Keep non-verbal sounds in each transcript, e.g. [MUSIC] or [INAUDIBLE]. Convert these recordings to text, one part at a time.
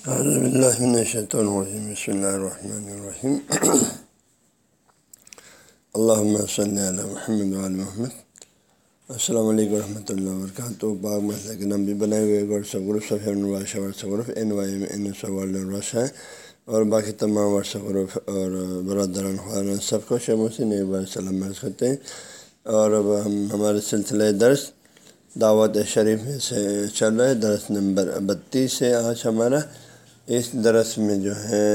بسم اللہ الرحمن الرحیم اللہ صلی اللہ محمد محمد السلام علیکم ورحمۃ اللہ وبرکاتہ باغ مسئلہ کے نام بھی بنائے ہوئے واٹسپ گروپ صفحہ WhatsApp group N Y M N S world ہے اور باقی تمام واٹسپ گروپ اور برادران خان سب کو شموسین ایک بار سلام عرض کرتے ہیں اور اب ہم ہمارے سلسلہ درس دعوت شریف سے چل رہا ہے درس نمبر بتیس ہے آج ہمارا اس درس میں جو ہے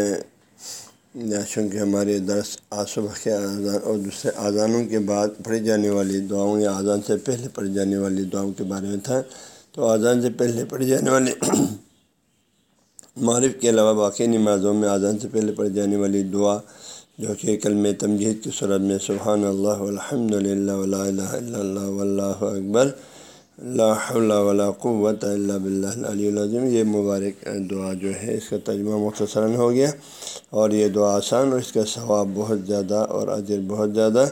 چونکہ ہمارے درس صبح کے اذان اور دوسرے اذانوں کے بعد پڑھی جانے والی دعاؤں یا اذان سے پہلے پڑھی جانے والی دعاؤں کے بارے میں تھا، تو اذان سے پہلے پڑھی جانے والی معرف کے علاوہ باقی نمازوں میں اذان سے پہلے پڑھی جانے والی دعا، جو کہ کلم تمجید کی صورت میں سبحان اللہ الحمد للہ اللہ اللہ اکبر ولا قوت اللہ بلّہ علیہ العظم یہ مبارک دعا جو ہے، اس کا ترجمہ مختصراً ہو گیا اور یہ دعا آسان اور اس کا ثواب بہت زیادہ اور اجر بہت زیادہ۔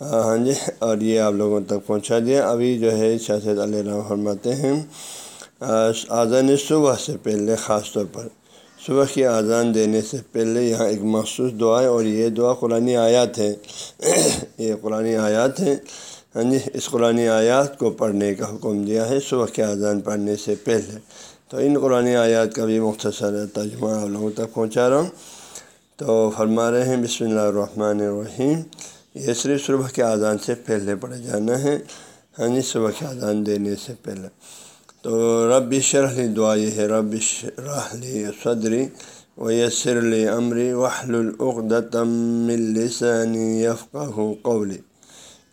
ہاں جی اور یہ آپ لوگوں تک پہنچا دیا۔ ابھی جو ہے شاست علیہ الرحم فرماتے ہیں آزان صبح سے پہلے، خاص طور پر صبح کی اذان دینے سے پہلے یہاں ایک مخصوص دعا ہے اور یہ دعا قرآن آیات ہے۔ یہ قرآن آیات ہیں۔ یعنی ہاں جی اس قرآن آیات کو پڑھنے کا حکم دیا ہے، صبح کے اذان پڑھنے سے پہلے۔ تو ان قرآن آیات کا بھی مختصر ترجمہ آپ لوگوں تک پہنچا رہا ہوں۔ تو فرما رہے ہیں، بسم اللہ الرحمن الرحیم۔ یہ صرف صبح کے اذان سے پہلے پڑھے جانا ہے ہاں جی صبح کے اذان دینے سے پہلے۔ تو رب شرح لی دعا یہ ہے، رب شرح لی صدری و یسر لی عمری وحل العقدم لسانی یفقہ قولی۔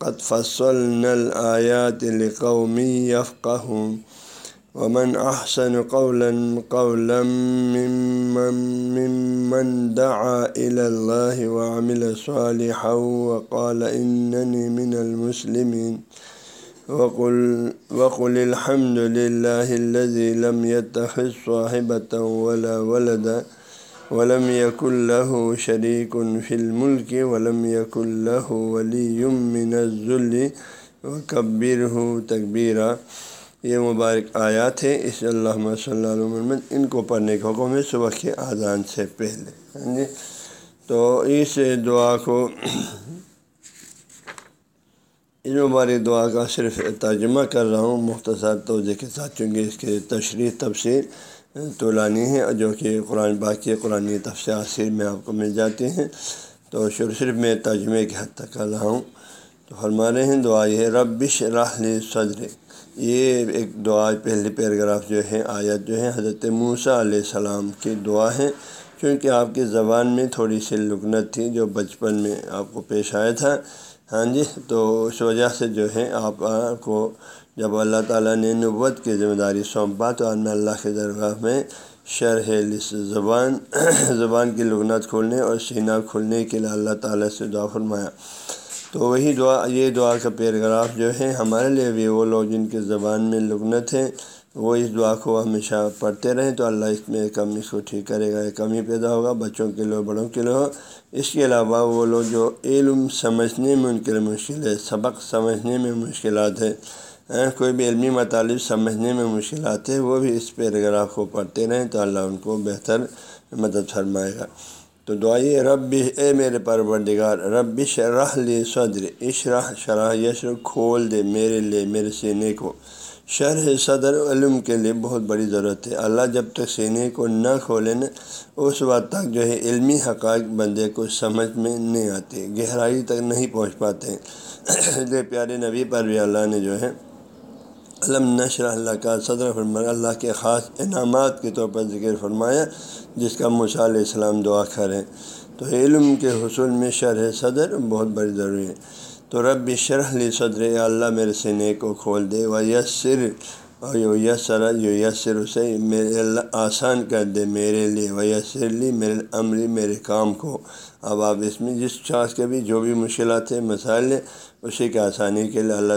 قد فصلنا الآيات لقوم يفقهون. ومن أحسن قولا قولا ممن, ممن دعا إلى الله وعمل صالحا وقال إنني من المسلمين. وقل, وقل الحمد لله الذي لم يتخذ صاحبة ولا ولدا. ولم يك له شریک فی الملک ولم يك له ولی من الذل. وكبر تکبیرہ یہ مبارک آیات ہے اس اللہ صلی اللہ علیہ وسلم ان کو پڑھنے کا حکم ہے صبح کے اذان سے پہلے ہاں جی؟ تو اس دعا کو، اس مبارک دعا کا صرف ترجمہ کر رہا ہوں، مختصر توجہ کے ساتھ، چونکہ اس کے تشریح تفصیل طولانی ہے جو کہ قرآن باقی قرآن تفصیل میں آپ کو مل جاتے ہیں۔ تو شروع صرف میں ترجمے کے حد تک کر رہا ہوں۔ تو فرما رہے ہیں، دعا یہ ربش راہل صدر یہ ایک دعا پہلی پیراگراف جو ہے، آیت جو ہے، حضرت موسیٰ علیہ السلام کی دعا ہے۔ کیونکہ آپ کی زبان میں تھوڑی سی لکنت تھی، جو بچپن میں آپ کو پیش آیا تھا۔ ہاں جی تو اس وجہ سے جو ہے آپ کو جب اللہ تعالیٰ نے نبوت کی ذمہ داری سونپا تو میں اللہ کے درگاہ میں شرح زبان زبان کی لغنت کھولنے اور سینہ کھولنے کے لیے اللہ تعالیٰ سے دعا فرمایا۔ تو وہی دعا، یہ دعا کا پیراگراف جو ہے ہمارے لیے بھی وہ لوگ جن کے زبان میں لغنت ہے وہ اس دعا کو ہمیشہ پڑھتے رہیں تو اللہ اس میں کمی کو ٹھیک کرے گا، کمی پیدا ہوگا، بچوں کے لیے، بڑوں کے لیے۔ اس کے علاوہ وہ لوگ جو علم سمجھنے میں ان کے لیے مشکل ہے، سبق سمجھنے میں مشکلات ہے کوئی بھی علمی مطالب سمجھنے میں مشکلات ہے وہ بھی اس پیراگراف کو پڑھتے رہیں تو اللہ ان کو بہتر مدد فرمائے گا۔ تو دعائیے رب اے میرے پروردگار رب شرح لی صدر اشرح، شرح یشر کھول دے میرے لیے، میرے سینے کو۔ شرح صدر علم کے لیے بہت بڑی ضرورت ہے۔ اللہ جب تک سینے کو نہ کھولے نا، اس وقت تک جو ہے علمی حقائق بندے کو سمجھ میں نہیں آتے، گہرائی تک نہیں پہنچ پاتے۔ [COUGHS] پیارے نبی پر بھی اللہ نے جو ہے، علم نشر اللہ کا صدر فرمایا، اللہ کے خاص انعامات کے طور پر ذکر فرمایا، جس کا علیہ السلام دعا کریں۔ تو علم کے حصول میں شرح صدر بہت بڑی ضروری ہے۔ تو رب شرح لی صدر اللہ میرے سینے کو کھول دے و یسر اور یو یسر یو یسر اسے میرے اللہ آسان کر دے میرے لیے و یسر لی میرے عمری میرے کام کو۔ اب آپ اس میں جس شخص کے بھی جو بھی مشکلات ہیں، مسائل ہیں، اسی کے آسانی کے لیے اللہ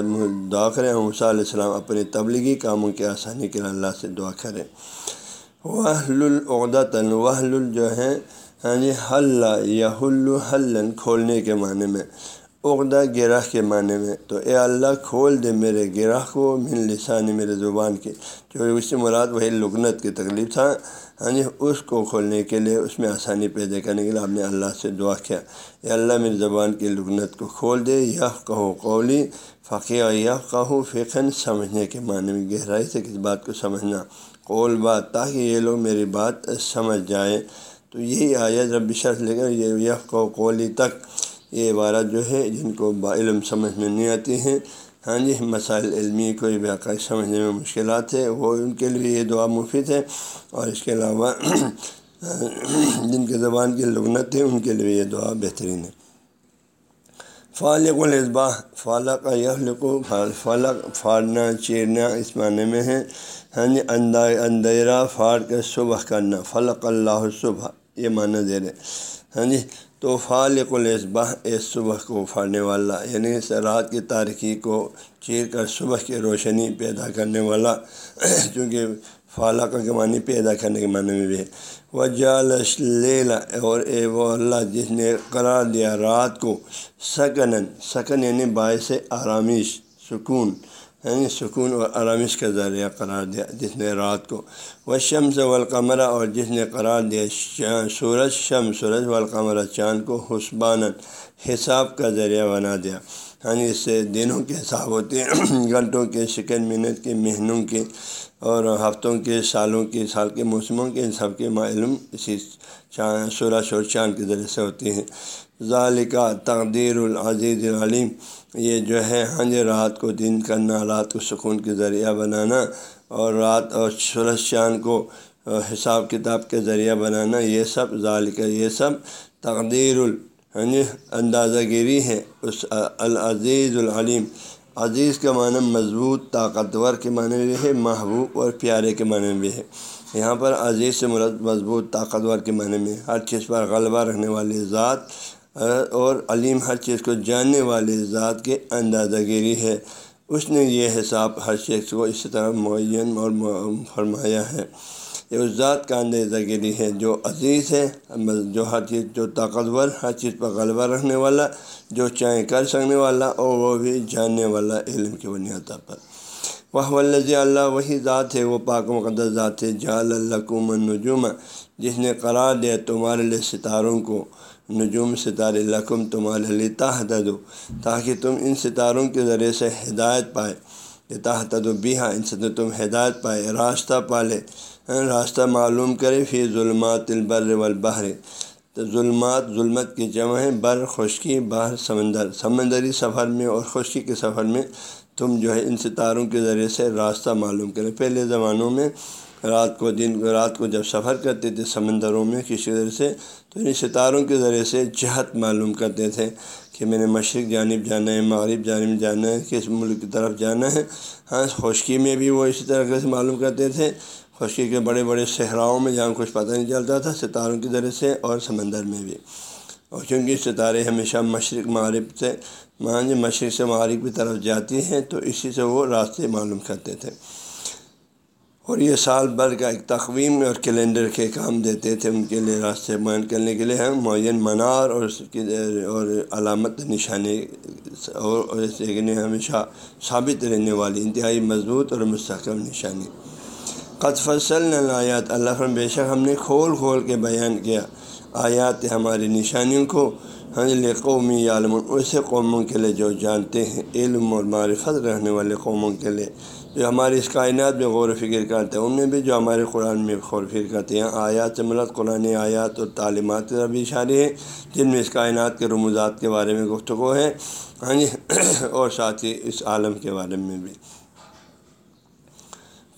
دعا کریں۔ حسیٰ علیہ السلام اپنے تبلیغی کاموں کی آسانی کے لیے اللہ سے دعا کریں۔ وحل العدت وحل جو ہے ہاں جی یعنی حل، یا حل حلن کھولنے کے معنی میں۔ عقدہ گرہ کے معنی میں تو اے اللہ کھول دے میرے گرہ کو من لسانی میرے زبان کے۔ جو اس سے مراد وہی لگنت کی تکلیف تھا ہاں جی اس کو کھولنے کے لیے، اس میں آسانی پیدا کرنے کے لیے آپ نے اللہ سے دعا کیا۔ اے اللہ، میری زبان کی لگنت کو کھول دے۔ یہ کہو قولی فقی یہ کہو فقن سمجھنے کے معنی میں گہرائی سے کس بات کو سمجھنا۔ قول بات، تاکہ یہ لوگ میری بات سمجھ جائیں۔ تو یہی آیت رب شرط لے کر یہ یہ قولی تک۔ یہ عبارت جو ہے جن کو با علم سمجھ میں نہیں آتی ہیں۔ ہاں جی مسائل علمی کوئی بھی سمجھنے میں مشکلات ہے، وہ ان کے لیے یہ دعا مفید ہے۔ اور اس کے علاوہ [CLEARS THROAT] جن کے زبان کی لغنت ہے ان کے لیے یہ دعا بہترین ہے۔ فالق الصباء فالق یخلق فلق پھاڑنا، چیرنا اس معنی میں ہے۔ ہاں جی اندھیرا پھاڑ کے صبح کرنا، فلق اللہ صبح یہ معنی دے رہے ہاں جی تو فالق الصبح اس صبح کو پھاڑنے والا یعنی رات کی تاریخی کو چیر کر صبح کی روشنی پیدا کرنے والا، چونکہ فالق کے معنی پیدا کرنے کے معنی میں بھی ہے۔ وجال لیلا، اور اے وہ اللہ جس نے قرار دیا رات کو سکن سکن یعنی باعث آرامش سکون۔ یعنی سکون اور آرامش کا ذریعہ قرار دیا، جس نے رات کو وہ شمس والقمرہ اور جس نے قرار دیا سورج شم سورج والقمرہ چاند کو حسبان حساب کا ذریعہ بنا دیا۔ یعنی اس سے دنوں کے حساب ہوتے ہیں، [CLEARS THROAT] گھنٹوں کے، سیکنڈ منٹ کے، مہینوں کے اور ہفتوں کے، سالوں کے، سال کے موسموں کے ان سب کے معلوم اسی چاند سورج اور چاند کے ذریعے سے ہوتی ہیں۔ ذالکہ تقدیر العزیز العلیم۔ یہ جو ہے ہاں جی رات کو دن کرنا، رات کو سکون کے ذریعہ بنانا اور رات اور سورج چاند کو حساب کتاب کے ذریعہ بنانا، یہ سب ذالکہ یہ سب تقدیر ال ہاں جی اندازہ گیری ہے اس العزیز العلیم۔ عزیز کا معنی مضبوط، طاقتور کے معنی بھی ہے، محبوب اور پیارے کے معنی بھی ہے۔ یہاں پر عزیز سے مرد مضبوط، طاقتور کے معنی میں ہر چیز پر غلبہ رکھنے والی ذات اور علیم ہر چیز کو جاننے والی ذات کے اندازہ گیری ہے۔ اس نے یہ حساب ہر چیز کو اس طرح معین اور فرمایا ہے۔ یہ اس ذات کا اندازہ گیری ہے جو عزیز ہے، جو ہر چیز، جو طاقتور، ہر چیز پر غلبہ رکھنے والا، جو چاہیں کر سکنے والا اور وہ بھی جاننے والا علم کی بنیاد پر۔ وہ ولزی اللہ، وہی ذات ہے، وہ پاک مقدس ذات ہے۔ جال اللہ النجوم، جس نے قرار دیا تمہارے لیے ستاروں کو۔ نجوم ستارے لقم تمہارے لیے تاحت دو تاکہ تم ان ستاروں کے ذریعے سے ہدایت پائے تاحت دو بیہا ان سے تم ہدایت پائے، راستہ پالے ہاں، راستہ معلوم کرے پھر ظلمات البر والبحر۔ تو ظلمات، ظلمت کی جمع ہے بر خشکی باہر سمندر۔ سمندری سفر میں اور خشکی کے سفر میں تم جو ہے ان ستاروں کے ذریعے سے راستہ معلوم کریں پہلے زمانوں میں رات کو دن کو رات کو جب سفر کرتے تھے سمندروں میں کسی طرح سے، تو ان ستاروں کے ذریعے سے جہت معلوم کرتے تھے کہ میں نے مشرق جانب جانا ہے، مغرب جانب جانا ہے، کس ملک کی طرف جانا ہے۔ ہاں خشکی میں بھی وہ اسی طرح سے معلوم کرتے تھے۔ خشکی کے بڑے بڑے صحراؤں میں جہاں کچھ پتہ نہیں چلتا تھا، ستاروں کے ذریعے سے اور سمندر میں بھی۔ اور چونکہ ستارے ہمیشہ مشرق، مغرب سے مان جی مشرق سے مغرب کی طرف جاتی ہیں، تو اسی سے وہ راستے معلوم کرتے تھے۔ اور یہ سال بھر کا ایک تقویم اور کیلنڈر کے کام دیتے تھے، ان کے لیے راستے بیان کرنے کے لیے ہم معین منار اور اس کی اور علامت نشانی اور ہمیشہ ثابت رہنے والی انتہائی مضبوط اور مستحکم نشانی۔ قط فصل آیات اللہ بے شک ہم نے کھول کھول کے بیان کیا آیات ہماری نشانیوں کو ہاں جی، قومی عالم ایسے قوموں کے لیے جو جانتے ہیں علم اور معرفت رہنے والے قوموں کے لیے۔ جو ہماری اس کائنات میں غور و فکر کرتے ہیں ان میں بھی جو ہمارے قرآن میں غور و فکر کرتے ہیں آیات سے ملت قرآن آیات اور تعلیمات کا بھی اشارے ہیں جن میں اس کائنات کے رموزات کے بارے میں گفتگو ہے۔ ہاں جی اور ساتھ ہی اس عالم کے بارے میں بھی۔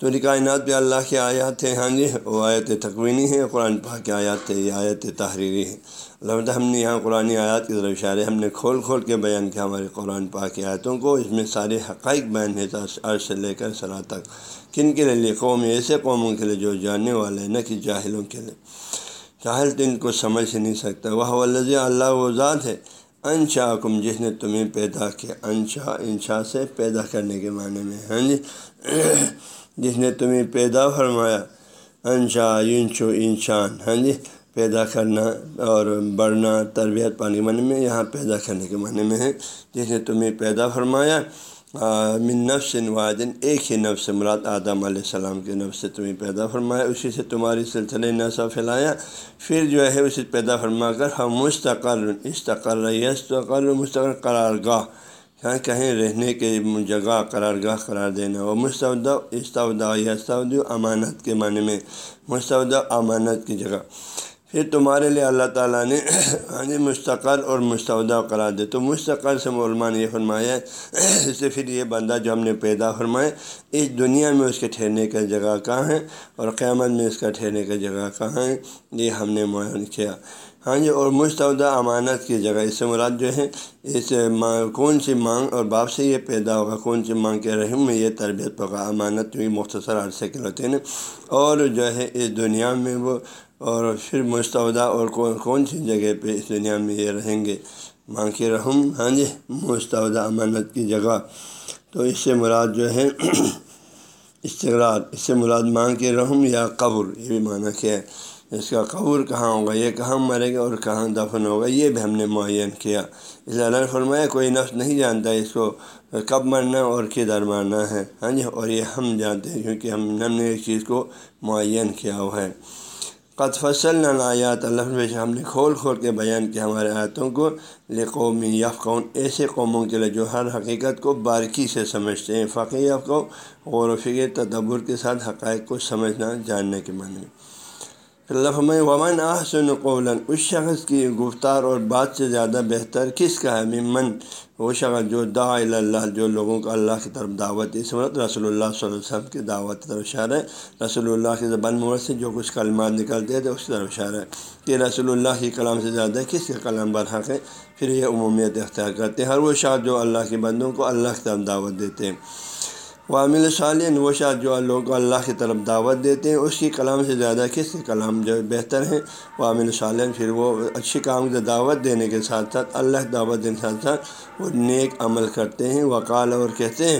تو کائنات پہ اللہ کی آیات تھے ہاں جی وہ آیت تقوینی ہے قرآن پاک کی آیات تھے یہ آیت تحریری ہے البتہ ہم نے یہاں قرآن آیات کی طرف اشارے، ہم نے کھول کھول کے بیان کیا ہمارے قرآن پاک کی آیتوں کو، اس میں سارے حقائق بیان ہے عرض سے لے کر سرا تک۔ کن کے لیے؟ قوم، ایسے قوموں کے لیے جو جاننے والے ہیں، نہ کہ جاہلوں کے لیے۔ جاہل تو ان کو سمجھ ہی نہیں سکتا۔ وہ اللہ، وہ ذات ہے۔ انشا کم جس نے تمہیں پیدا کیا۔ انشا انشا سے پیدا کرنے کے معنی میں ہاں جی۔ جس نے تمہیں پیدا فرمایا۔ انشا انشو انشان ہاں جی پیدا کرنا اور بڑھنا تربیت پانی معنی میں، یہاں پیدا کرنے کے معنی میں ہے۔ جس نے تمہیں پیدا فرمایا من نفس واحدن، ایک ہی نفس، مراد آدم علیہ السلام کے نفس سے تمہیں پیدا فرمایا۔ اسی سے تمہاری سلسلے نسا پھیلایا۔ پھر جو ہے، اسے پیدا فرما کر، ہم مستقل استقل یستقل مستقل قرار گاہ یہاں کہیں رہنے کے جگہ قرار گاہ قرار دینا وہ مستعودہ یا یستعود امانت کے معنی میں مستعودہ امانت کی جگہ۔ پھر تمہارے لیے اللہ تعالیٰ نے ہاں جی مستقل اور مستعودہ قرار دے۔ تو مستقل سے مولما نے یہ فرمایا اس سے پھر یہ بندہ جو ہم نے پیدا فرمائے اس دنیا میں اس کے ٹھہرنے کا جگہ کہاں ہے اور قیامت میں اس کا ٹھہرنے کا جگہ کہاں ہے؟ یہ ہم نے معین کیا۔ ہاں جی اور مستعودہ امانت کی جگہ، اس سے مراد جو ہے، اس کون سی مانگ اور باپ سے یہ پیدا ہوگا، کون سی مانگ کے رحم میں یہ تربیت پکا امانت بھی مختصر عرصے کے ہوتے ہیں۔ اور جو ہے، اس دنیا میں وہ اور پھر مستعودہ اور کون کون سی جگہ پہ اس دنیا میں یہ رہیں گے؟ ماں کے رحم؟ ہاں جی مستعودہ امانت کی جگہ۔ تو اس سے مراد جو ہے [CLEARS THROAT] استقرار اس سے مراد ماں کے رحم یا قبر، یہ بھی معنی کیا ہے۔ اس کا قبر کہاں ہوگا؟ یہ کہاں مرے گا اور کہاں دفن ہوگا؟ یہ بھی ہم نے معین کیا۔ اس لیے اللہ فرمایا، کوئی نفس نہیں جانتا اس کو کب مرنا اور کدھر مرنا ہے۔ ہاں جی اور یہ ہم جانتے ہیں کیونکہ ہم نے اس چیز کو معین کیا ہوا ہے۔ قد فصل آیات اللہ ہم نے کھول کھول کے بیان کیا ہمارے آیتوں کو۔ لے قومی یفقون ایسے قوموں کے لیے جو ہر حقیقت کو باریکی سے سمجھتے ہیں۔ فقی یفقو کو غور و فکر، تدبر کے ساتھ حقائق کو سمجھنا، جاننے کے معنی۔ لفم ومن احسن قولا، اس شخص کی گفتار اور بات سے زیادہ بہتر کس کا ہے؟ ممن، وہ شخص جو دا اللہ، جو لوگوں کو اللہ کی طرف دعوت اس وقت مطلب رسول اللہ صلی اللہ علیہ وسلم کی دعوت کی طرف اشارہ ہے۔ رسول اللہ کی زبان مور سے جو کچھ کلمات نکلتے تھے اس کی طرف اشارہ ہے کہ رسول اللہ کی کلام سے زیادہ کس کے کلام برحق ہے؟ پھر یہ عمومیت اختیار کرتے ہیں۔ ہر وہ شاخ جو اللہ کے بندوں کو اللہ کی طرف دعوت دیتے ہیں۔ عامل صالین وہ شاید جو لوگ اللہ کی طرف دعوت دیتے ہیں، اس کی کلام سے زیادہ کس کے کلام جو بہتر ہیں؟ وہ عامل صالین پھر وہ اچھی کام سے دعوت دینے کے ساتھ ساتھ، اللہ دعوت دینے کے ساتھ ساتھ وہ نیک عمل کرتے ہیں۔ وقال اور کہتے ہیں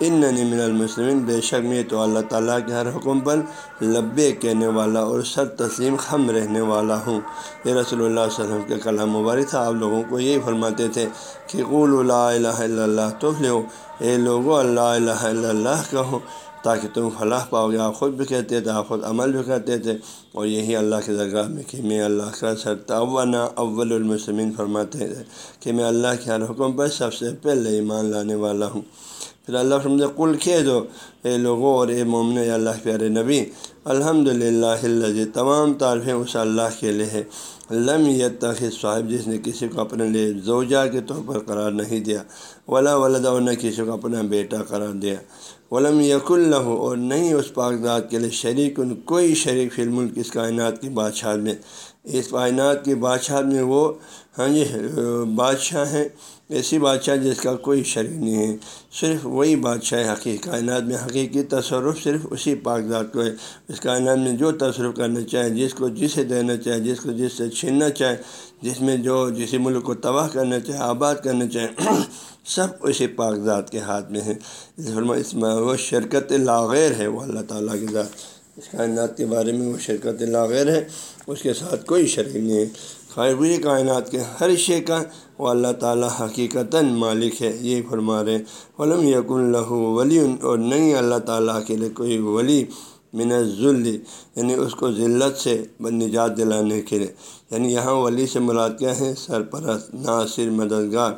ان ننی من المسلم بے شک میں تو اللہ تعالیٰ کے ہر حکم پر لبے کہنے والا اور سر تسلیم خم رہنے والا ہوں۔ یہ رسول اللہ علیہ وسلم کے کلام مبارک تھا، آپ لوگوں کو یہی فرماتے تھے کہ قول اللہ الہ الا اللہ تو لو اے لوگو اللہ الہ الا اللہ کہو۔ تاکہ تم فلاح پاؤ گے، آپ خود بھی کہتے تھے، آپ خود عمل بھی کرتے تھے۔ اور یہی اللہ کی درگاہ میں کہ میں اللہ کا سر تعونا اول المسلمین فرماتے تھے کہ میں اللہ کے ہر حکم پر سب سے پہلے ایمان لانے والا ہوں۔ پھر اللہ فرمد کل کھے دو، اے لوگوں اور اے مومن اللہ پیارے نبی الحمد للہ تمام تعریفیں اس اللہ کے لیے ہے لم تاخیر صاحب، جس نے کسی کو اپنے لیے زوجہ کے طور پر قرار نہیں دیا، ولا ولدا اور نہ کسی کو اپنا بیٹا قرار دیا۔ ولم یق اللہ اور نہیں اس پاکزات کے لیے شریک ان کوئی شریک فی الملک اس کائنات کی بادشاہ میں۔ اس کائنات کی بادشاہ میں وہ ہاں جی بادشاہ ہیں۔ ایسی بادشاہ جس کا کوئی شریک نہیں ہے، صرف وہی بادشاہ حقیقی کائنات میں حقیقی تصرف صرف اسی ذات کو ہے۔ اس کائنات میں جو تصرف کرنا چاہے، جس کو جسے دینا چاہے، جس کو جس سے چھیننا چاہے، جس میں جو جسی ملک کو تباہ کرنا چاہے، آباد کرنا چاہے، [CLEARS THROAT] سب اسی ذات کے ہاتھ میں ہے اس میں وہ شرکت لاغیر ہے، وہ اللہ تعالیٰ کی ذات۔ اس کائنات کے بارے میں وہ شرکت لاغیر ہے، اس کے ساتھ کوئی شریک نہیں ہے۔ خیر کائنات کے ہر شے کا وہ اللہ تعالیٰ حقیقتاً مالک ہے یہ فرما رہے علم یق اللہ ولی اور نہیں اللہ تعالیٰ کے لیے کوئی ولی من ذلی یعنی اس کو ذلت سے نجات دلانے کے لیے۔ یعنی یہاں ولی سے مراد کیا ہے؟ سرپرست، ناصر، مددگار۔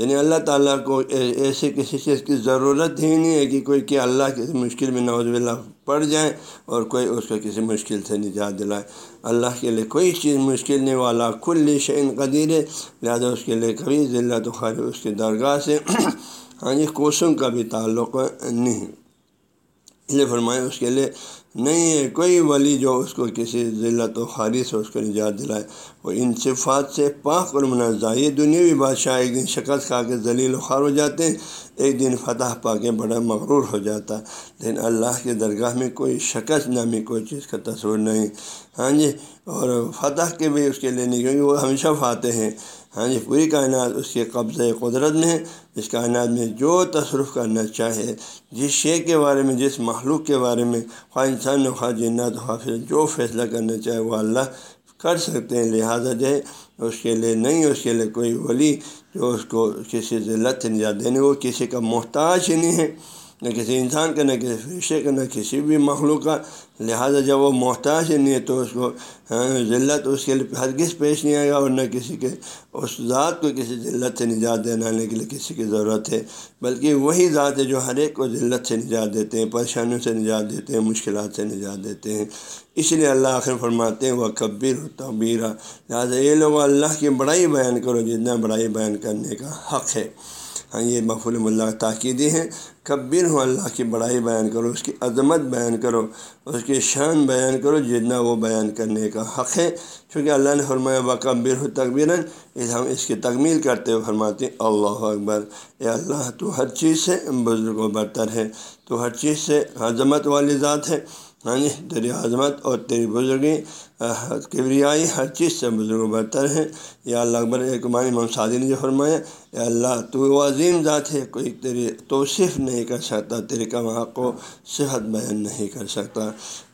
یعنی اللہ تعالیٰ کو ایسے کسی چیز کی ضرورت ہی نہیں ہے کہ کوئی کہ اللہ کسی مشکل میں نوز اللہ پڑ جائے اور کوئی اس کو کسی مشکل سے نجات دلائے۔ اللہ کے لیے کوئی چیز مشکل نہیں، والا کل شعین قدیر ہے۔ لہٰذا اس کے لیے کبھی ذلت و خیر اس کی درگاہ سے [CLEARS THROAT] ہاں جی کوشوں کا بھی تعلق نہیں۔ یہ فرمائے اس کے لیے، نہیں ہے، کوئی ولی جو اس کو کسی ذلت و خاری سے اس کو نجات دلائے۔ وہ ان صفات سے پاک اور منازع یہ دنیاوی بادشاہ ایک دن شکست کھا کے ذلیل و خوار ہو جاتے ہیں، ایک دن فتح پا کے بڑا مغرور ہو جاتا۔ لیکن اللہ کے درگاہ میں کوئی شکست نامی کوئی چیز کا تصور نہیں۔ ہاں جی اور فتح کے بھی اس کے لیے نہیں، کیونکہ وہ ہمیشہ فاتح ہیں۔ ہاں جی پوری کائنات اس کے قبضۂ قدرت میں ہے اس کائنات میں جو تصرف کرنا چاہے، جس شے کے بارے میں، جس مخلوق کے بارے میں، خواہ انسان خواہ جنات خواہ جو فیصلہ کرنا چاہے، وہ اللہ کر سکتے ہیں، لہٰذا جو ہے، اس کے لیے نہیں، اس کے لیے کوئی ولی جو اس کو کسی ذلت سے نجات دینے، وہ کسی کا محتاج ہی نہیں ہے۔ نہ کسی انسان کا نہ کسی فرشے کا نہ کسی بھی مخلوق کا۔ لہٰذا جب وہ محتاج نہیں ہے تو اس کو ذلت اس کے لیے ہرگز پیش نہیں آئے گا اور نہ کسی کے، اس ذات کو کسی ذلت سے نجات دینے کے لیے کسی کی ضرورت ہے۔ بلکہ وہی ذات ہے جو ہر ایک کو ذلت سے نجات دیتے ہیں، پریشانیوں سے نجات دیتے ہیں، مشکلات سے نجات دیتے ہیں۔ اس لیے اللہ آخر فرماتے ہیں وہ کبیر و تبیرہ لہٰذا یہ لوگ، اللہ کی بڑائی بیان کرو، جتنا بڑائی بیان کرنے کا حق ہے۔ ہاں یہ مفول اللہ تاکیدی ہیں۔ کبر ہو، اللہ کی بڑائی بیان کرو، اس کی عظمت بیان کرو، اس کی شان بیان کرو جتنا وہ بیان کرنے کا حق ہے۔ چونکہ اللہ نے فرمایا بکبر ہو تقبیراً ہم اس کی تکمیل کرتے ہوئے فرماتے ہیں، اللہ اکبر۔ اے اللہ، تو ہر چیز سے بزرگ و برتر ہے، تو ہر چیز سے عظمت والی ذات ہے۔ ہاں جی تیری عظمت اور تیری بزرگی کبریائی، ہر چیز سے بزرگ و برتر ہے یا اللہ اکبر، ایک امام شادی نے جو فرمایا یا اللہ، تو وہ عظیم ذات ہے، کوئی تیری توصیف نہیں کر سکتا، تیرے کما کو صحت بیان نہیں کر سکتا۔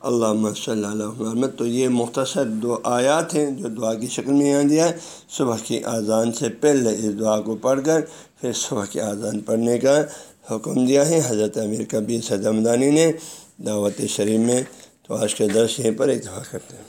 اللہ صلی اللہ علیہ تو یہ مختصر دو آیات ہیں جو دعا کی شکل میں یہاں دیا ہے۔ صبح کی اذان سے پہلے اس دعا کو پڑھ کر، پھر صبح کی اذان پڑھنے کا حکم دیا ہے۔ حضرت امیر کبیر صدمدانی نے دعوت شریف میں تو آج کے درس یہیں پر اتفاق کرتے ہیں۔